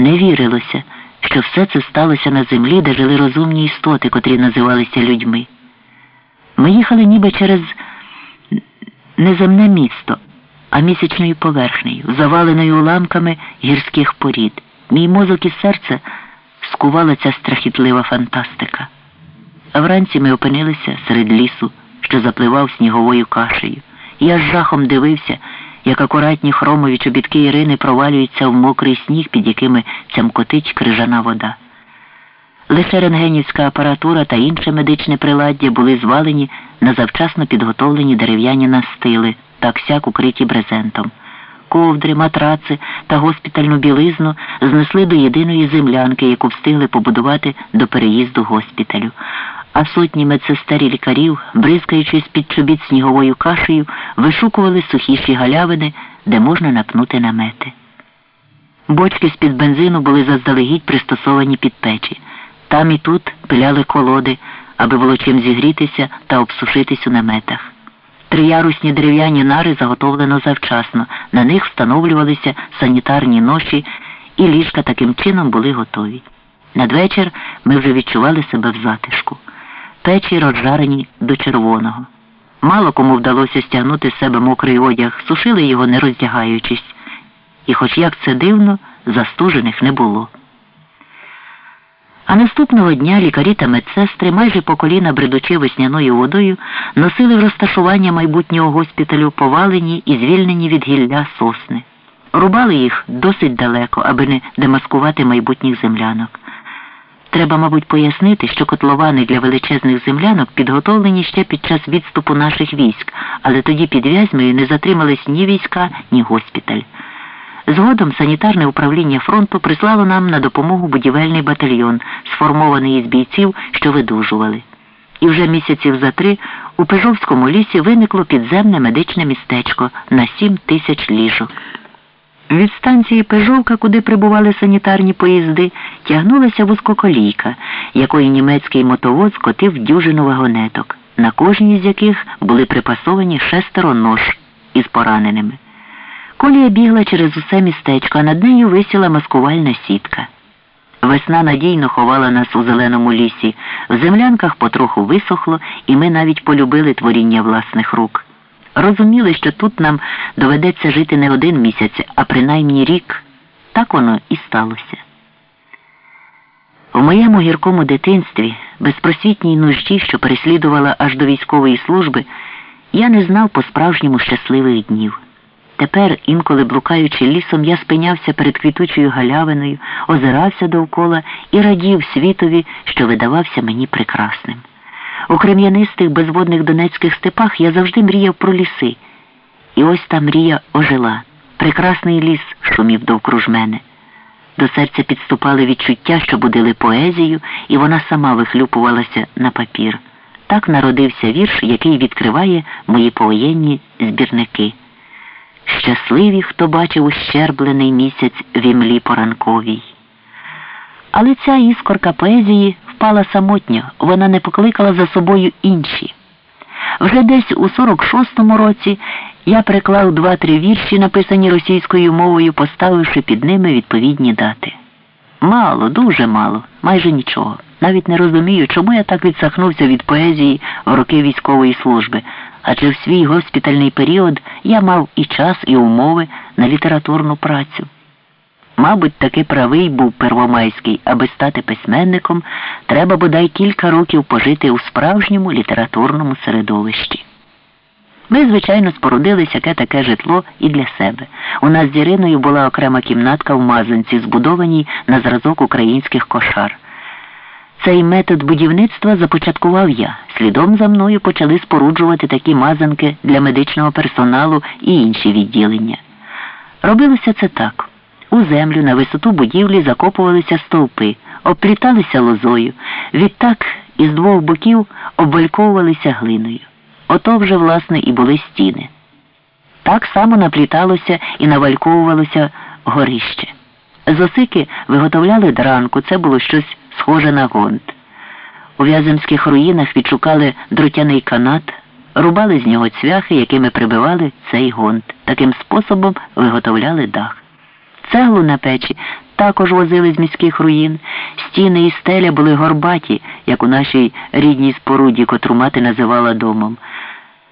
Не вірилося, що все це сталося на землі, де жили розумні істоти, котрі називалися людьми. Ми їхали ніби через неземне місто, а місячною поверхнею, заваленою уламками гірських порід. Мій мозок і серце скувала ця страхітлива фантастика. А вранці ми опинилися серед лісу, що запливав сніговою кашею. Я з жахом дивився, як акуратні хромові чобітки Ірини провалюються в мокрий сніг, під якими цямкотить крижана вода. Лише рентгенівська апаратура та інше медичне приладдя були звалені на завчасно підготовлені дерев'яні настили, так сяк укриті брезентом. Ковдри, матраци та госпітальну білизну знесли до єдиної землянки, яку встигли побудувати до переїзду госпіталю. А сотні медсестер і лікарів, бризкаючись під чобіт сніговою кашею, вишукували сухіші галявини, де можна напнути намети. Бочки з-під бензину були заздалегідь пристосовані під печі. Там і тут пиляли колоди, аби було чим зігрітися та обсушитись у наметах. Триярусні дерев'яні нари заготовлено завчасно, на них встановлювалися санітарні ноші, і ліжка таким чином були готові. Надвечір ми вже відчували себе в затишку. Печі розжарені до червоного. Мало кому вдалося стягнути з себе мокрий одяг, сушили його не роздягаючись. І, хоч як це дивно, застужених не було. А наступного дня лікарі та медсестри, майже по коліна бредучи весняною водою, носили в розташування майбутнього госпіталю повалені і звільнені від гілля сосни. Рубали їх досить далеко, аби не демаскувати майбутніх землянок. Треба, мабуть, пояснити, що котловани для величезних землянок підготовлені ще під час відступу наших військ, але тоді під Вязьмою не затримались ні війська, ні госпіталь. Згодом санітарне управління фронту прислало нам на допомогу будівельний батальйон, сформований із бійців, що видужували. І вже місяців за три у Пежовському лісі виникло підземне медичне містечко на сім тисяч ліжок. Від станції Пежовка, куди прибували санітарні поїзди, тягнулася вузкоколійка, якої німецький мотовоз скотив дюжину вагонеток, на кожній з яких були припасовані шестеро нож із пораненими. Колія бігла через усе містечко, а над нею висіла маскувальна сітка. Весна надійно ховала нас у зеленому лісі, в землянках потроху висохло, і ми навіть полюбили творіння власних рук. Розуміли, що тут нам доведеться жити не один місяць, а принаймні рік. Так воно і сталося. В моєму гіркому дитинстві, безпросвітній нужді, що переслідувала аж до військової служби, я не знав по-справжньому щасливих днів. Тепер, інколи блукаючи лісом, я спинявся перед квітучою галявиною, озирався довкола і радів світові, що видавався мені прекрасним. У крем'янистих безводних донецьких степах я завжди мріяв про ліси. І ось та мрія ожила. Прекрасний ліс шумів довкруж мене. До серця підступали відчуття, що будили поезію, і вона сама вихлюпувалася на папір. Так народився вірш, який відкриває мої повоєнні збірники. Щасливі, хто бачив ущерблений місяць в імлі поранковій. Але ця іскорка поезії впала самотньо, вона не покликала за собою інші. Вже десь у 46-му році я приклав два-три вірші, написані російською мовою, поставивши під ними відповідні дати. Мало, дуже мало, майже нічого. Навіть не розумію, чому я так відсахнувся від поезії в роки військової служби, адже в свій госпітальний період я мав і час, і умови на літературну працю. Мабуть, таки правий був Первомайський, аби стати письменником, треба бодай кілька років пожити у справжньому літературному середовищі. Ми, звичайно, спорудили сяке таке житло і для себе. У нас з Іриною була окрема кімнатка в Мазанці, збудованій на зразок українських кошар. Цей метод будівництва започаткував я. Слідом за мною почали споруджувати такі мазанки для медичного персоналу і інші відділення. Робилося це так. У землю на висоту будівлі закопувалися стовпи, обпліталися лозою, відтак із двох боків обвальковувалися глиною. Ото вже, власне, і були стіни. Так само напліталося і навальковувалося горище. З осики виготовляли дранку, це було щось схоже на гонт. У в'яземських руїнах відшукали дротяний канат, рубали з нього цвяхи, якими прибивали цей гонт. Таким способом виготовляли дах. Цеглу на печі також возили з міських руїн. Стіни і стеля були горбаті, як у нашій рідній споруді, котру мати називала домом.